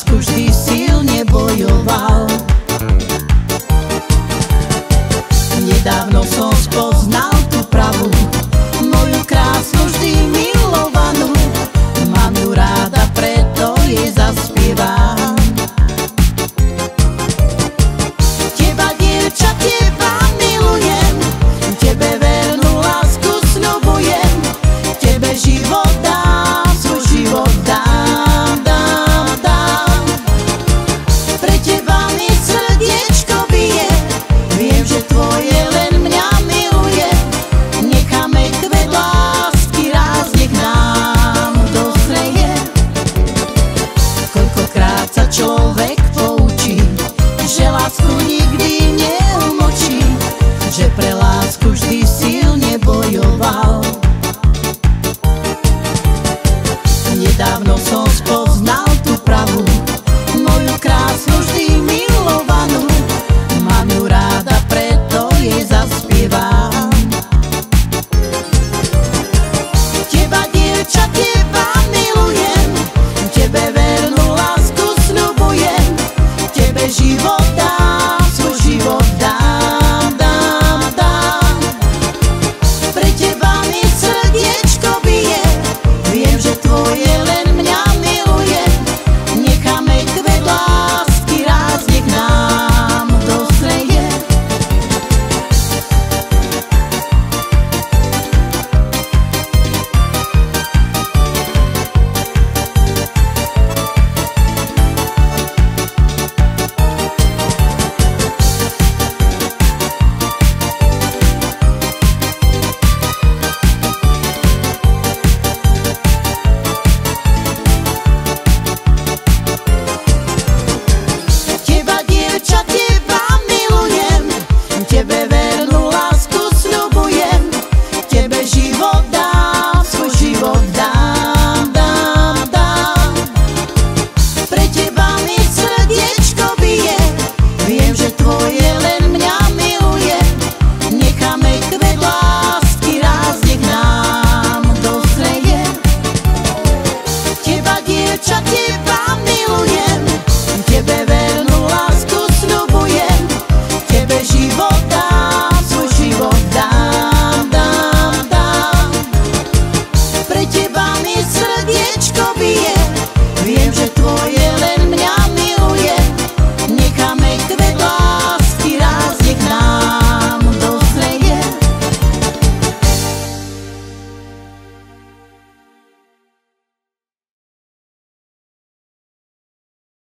lásku vždy silne bojoval. Nedávno som spolu